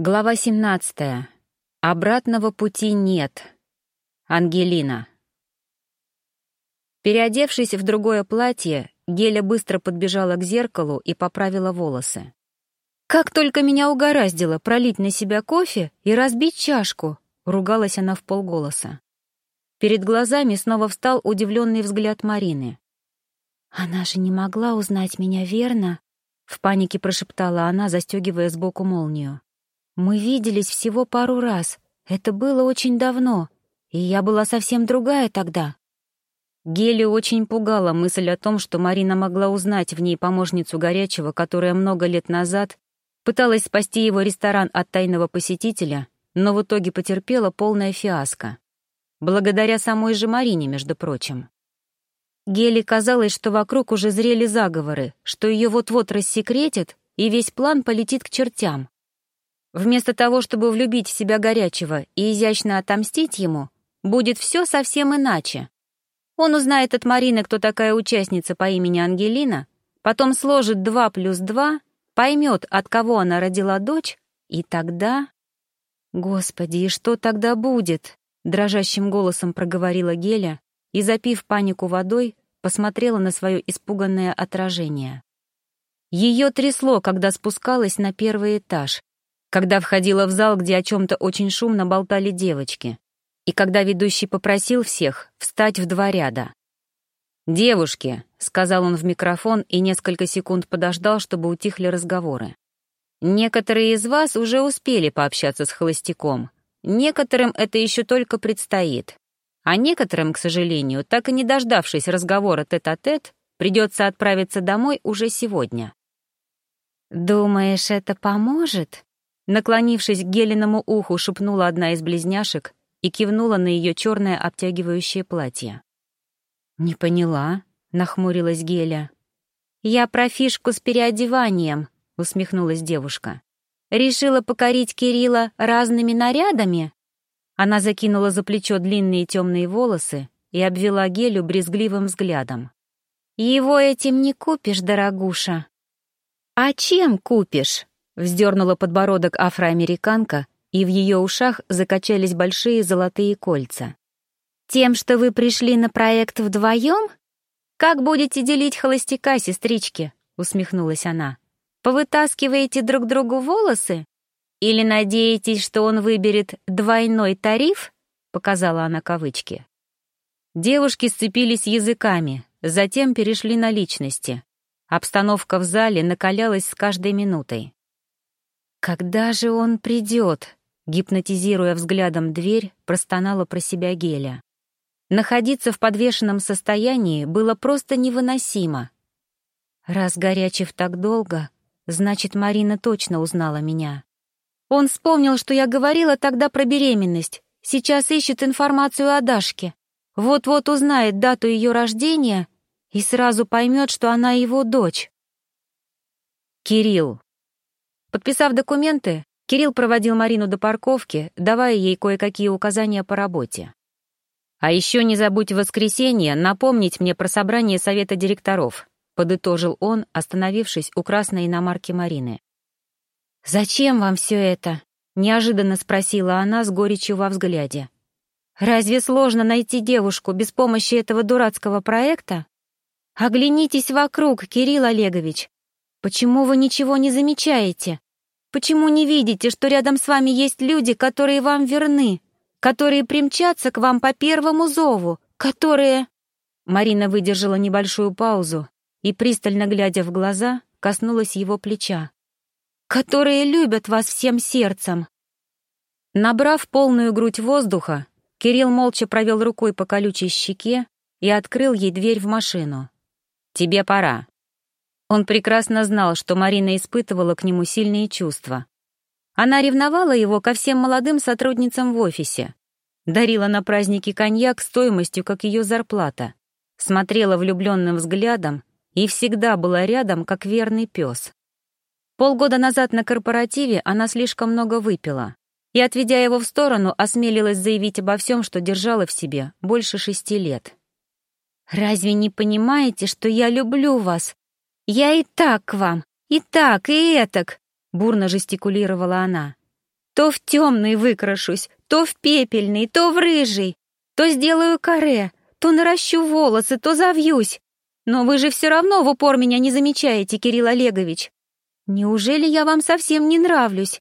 Глава 17. Обратного пути нет. Ангелина. Переодевшись в другое платье, Геля быстро подбежала к зеркалу и поправила волосы. «Как только меня угораздило пролить на себя кофе и разбить чашку!» — ругалась она в полголоса. Перед глазами снова встал удивленный взгляд Марины. «Она же не могла узнать меня верно?» — в панике прошептала она, застегивая сбоку молнию. Мы виделись всего пару раз. Это было очень давно, и я была совсем другая тогда. Гели очень пугала мысль о том, что Марина могла узнать в ней помощницу Горячего, которая много лет назад пыталась спасти его ресторан от тайного посетителя, но в итоге потерпела полное фиаско. Благодаря самой же Марине, между прочим. Гели казалось, что вокруг уже зрели заговоры, что ее вот-вот рассекретят, и весь план полетит к чертям. Вместо того, чтобы влюбить в себя горячего и изящно отомстить ему, будет все совсем иначе. Он узнает от Марины, кто такая участница по имени Ангелина, потом сложит два плюс два, поймет, от кого она родила дочь, и тогда... «Господи, и что тогда будет?» — дрожащим голосом проговорила Геля и, запив панику водой, посмотрела на свое испуганное отражение. Ее трясло, когда спускалась на первый этаж, когда входила в зал, где о чем-то очень шумно болтали девочки, и когда ведущий попросил всех встать в два ряда. «Девушки», — сказал он в микрофон и несколько секунд подождал, чтобы утихли разговоры. «Некоторые из вас уже успели пообщаться с холостяком, некоторым это еще только предстоит, а некоторым, к сожалению, так и не дождавшись разговора тет-а-тет, -тет, придется отправиться домой уже сегодня». «Думаешь, это поможет?» Наклонившись к Гелиному уху, шепнула одна из близняшек и кивнула на ее черное обтягивающее платье. «Не поняла», — нахмурилась Геля. «Я про фишку с переодеванием», — усмехнулась девушка. «Решила покорить Кирилла разными нарядами?» Она закинула за плечо длинные темные волосы и обвела Гелю брезгливым взглядом. «Его этим не купишь, дорогуша». «А чем купишь?» Вздернула подбородок афроамериканка, и в ее ушах закачались большие золотые кольца. «Тем, что вы пришли на проект вдвоем? Как будете делить холостяка, сестрички?» — усмехнулась она. «Повытаскиваете друг другу волосы? Или надеетесь, что он выберет двойной тариф?» — показала она кавычки. Девушки сцепились языками, затем перешли на личности. Обстановка в зале накалялась с каждой минутой. «Когда же он придет?» Гипнотизируя взглядом дверь, простонала про себя Геля. Находиться в подвешенном состоянии было просто невыносимо. Раз Горячев так долго, значит, Марина точно узнала меня. Он вспомнил, что я говорила тогда про беременность. Сейчас ищет информацию о Дашке. Вот-вот узнает дату ее рождения и сразу поймет, что она его дочь. «Кирилл», Подписав документы, Кирилл проводил Марину до парковки, давая ей кое-какие указания по работе. «А еще не забудь в воскресенье напомнить мне про собрание совета директоров», подытожил он, остановившись у красной иномарки Марины. «Зачем вам все это?» — неожиданно спросила она с горечью во взгляде. «Разве сложно найти девушку без помощи этого дурацкого проекта? Оглянитесь вокруг, Кирилл Олегович. Почему вы ничего не замечаете? Почему не видите, что рядом с вами есть люди, которые вам верны, которые примчатся к вам по первому зову, которые...» Марина выдержала небольшую паузу и, пристально глядя в глаза, коснулась его плеча. «Которые любят вас всем сердцем!» Набрав полную грудь воздуха, Кирилл молча провел рукой по колючей щеке и открыл ей дверь в машину. «Тебе пора», он прекрасно знал, что Марина испытывала к нему сильные чувства. Она ревновала его ко всем молодым сотрудницам в офисе, дарила на праздники коньяк стоимостью, как ее зарплата, смотрела влюбленным взглядом и всегда была рядом, как верный пес. Полгода назад на корпоративе она слишком много выпила и, отведя его в сторону, осмелилась заявить обо всем, что держала в себе больше шести лет. «Разве не понимаете, что я люблю вас?» «Я и так к вам, и так, и этак», — бурно жестикулировала она. То в темный выкрашусь, то в пепельный, то в рыжий, то сделаю каре, то наращу волосы, то завьюсь. Но вы же все равно в упор меня не замечаете, Кирилл Олегович. Неужели я вам совсем не нравлюсь?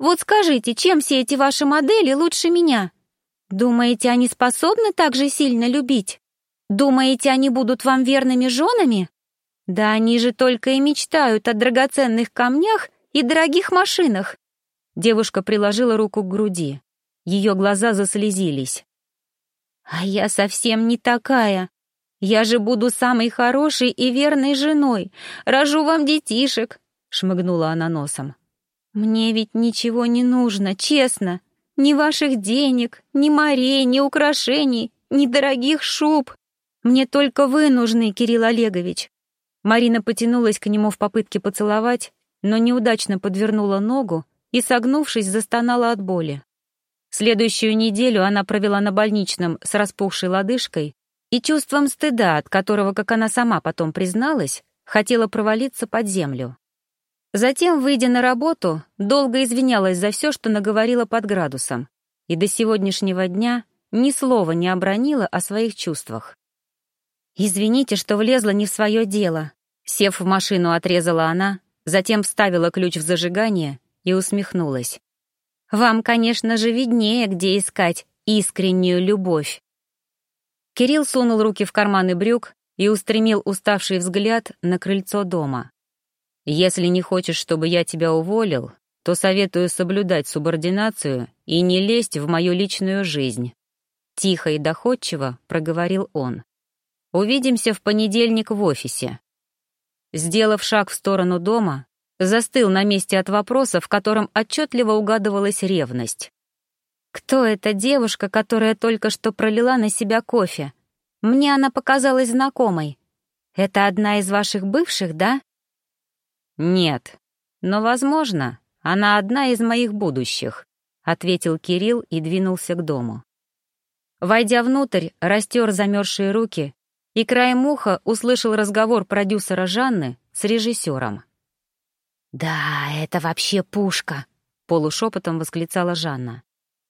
Вот скажите, чем все эти ваши модели лучше меня? Думаете, они способны так же сильно любить? Думаете, они будут вам верными женами? Да они же только и мечтают о драгоценных камнях и дорогих машинах. Девушка приложила руку к груди. Ее глаза заслезились. «А я совсем не такая. Я же буду самой хорошей и верной женой. Рожу вам детишек», — шмыгнула она носом. «Мне ведь ничего не нужно, честно. Ни ваших денег, ни морей, ни украшений, ни дорогих шуб. Мне только вы нужны, Кирилл Олегович». Марина потянулась к нему в попытке поцеловать, но неудачно подвернула ногу и, согнувшись, застонала от боли. Следующую неделю она провела на больничном с распухшей лодыжкой и чувством стыда, от которого, как она сама потом призналась, хотела провалиться под землю. Затем, выйдя на работу, долго извинялась за все, что наговорила под градусом, и до сегодняшнего дня ни слова не обронила о своих чувствах. «Извините, что влезла не в свое дело», — сев в машину, отрезала она, затем вставила ключ в зажигание и усмехнулась. «Вам, конечно же, виднее, где искать искреннюю любовь». Кирилл сунул руки в карманы брюк и устремил уставший взгляд на крыльцо дома. Если не хочешь, чтобы я тебя уволил, то советую соблюдать субординацию и не лезть в мою личную жизнь. Тихо и доходчиво проговорил он. Увидимся в понедельник в офисе. Сделав шаг в сторону дома, застыл на месте от вопроса, в котором отчетливо угадывалась ревность. «Кто эта девушка, которая только что пролила на себя кофе? Мне она показалась знакомой. Это одна из ваших бывших, да?» «Нет, но, возможно, она одна из моих будущих», — ответил Кирилл и двинулся к дому. Войдя внутрь, растер замерзшие руки и краем уха услышал разговор продюсера Жанны с режиссером. «Да, это вообще пушка», — полушепотом восклицала Жанна.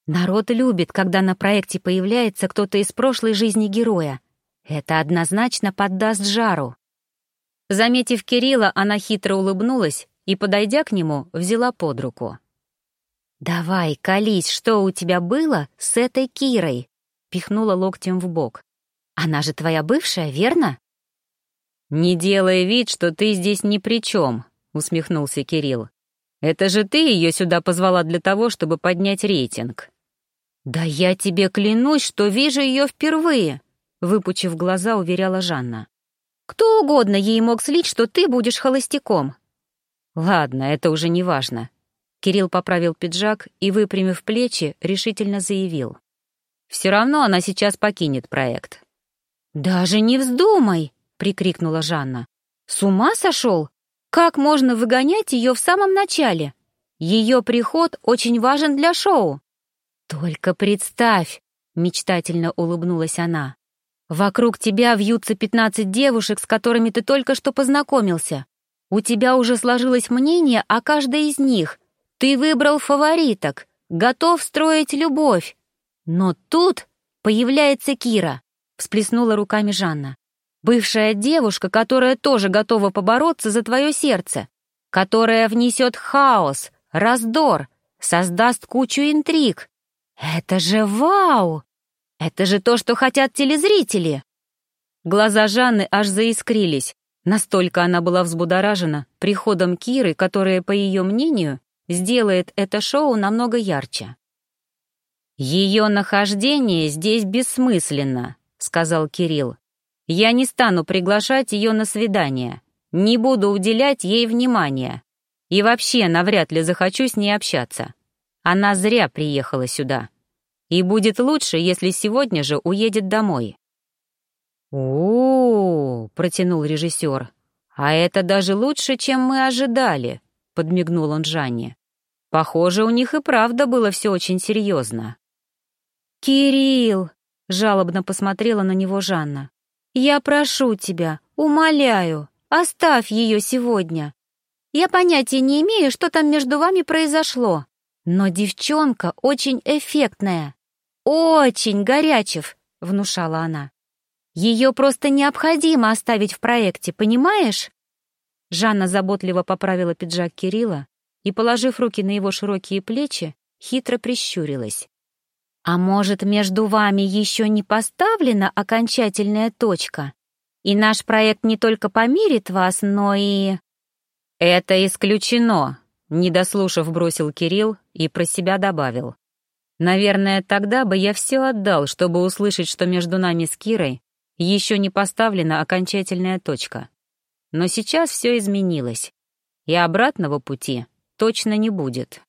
«Народ любит, когда на проекте появляется кто-то из прошлой жизни героя. Это однозначно поддаст жару». Заметив Кирилла, она хитро улыбнулась и, подойдя к нему, взяла под руку. «Давай, колись, что у тебя было с этой Кирой?» — пихнула локтем в бок. «Она же твоя бывшая, верно?» «Не делай вид, что ты здесь ни при чем», — усмехнулся Кирилл. «Это же ты ее сюда позвала для того, чтобы поднять рейтинг». «Да я тебе клянусь, что вижу ее впервые», — выпучив глаза, уверяла Жанна. Кто угодно ей мог слить, что ты будешь холостяком. Ладно, это уже не важно. Кирилл поправил пиджак и, выпрямив плечи, решительно заявил. Все равно она сейчас покинет проект. «Даже не вздумай!» — прикрикнула Жанна. «С ума сошел? Как можно выгонять ее в самом начале? Ее приход очень важен для шоу». «Только представь!» — мечтательно улыбнулась она. Вокруг тебя вьются пятнадцать девушек, с которыми ты только что познакомился. У тебя уже сложилось мнение о каждой из них. Ты выбрал фавориток, готов строить любовь. Но тут появляется Кира, всплеснула руками Жанна. Бывшая девушка, которая тоже готова побороться за твое сердце, которая внесет хаос, раздор, создаст кучу интриг. Это же вау! Это же то, что хотят телезрители!» Глаза Жанны аж заискрились. Настолько она была взбудоражена приходом Киры, которая, по ее мнению, сделает это шоу намного ярче. «Ее нахождение здесь бессмысленно», — сказал Кирилл. «Я не стану приглашать ее на свидание, не буду уделять ей внимания и вообще навряд ли захочу с ней общаться. Она зря приехала сюда» и будет лучше, если сегодня же уедет домой». «О-о-о!» — протянул режиссер. «А это даже лучше, чем мы ожидали», — подмигнул он Жанне. «Похоже, у них и правда было все очень серьезно». «Кирилл!» — жалобно посмотрела на него Жанна. «Я прошу тебя, умоляю, оставь ее сегодня. Я понятия не имею, что там между вами произошло. Но девчонка очень эффектная. Очень горячев, внушала она. Ее просто необходимо оставить в проекте, понимаешь? Жанна заботливо поправила пиджак Кирилла и, положив руки на его широкие плечи, хитро прищурилась. «А может, между вами еще не поставлена окончательная точка? И наш проект не только помирит вас, но и...» «Это исключено», — недослушав, бросил Кирилл и про себя добавил. «Наверное, тогда бы я все отдал, чтобы услышать, что между нами с Кирой еще не поставлена окончательная точка. Но сейчас все изменилось, и обратного пути точно не будет».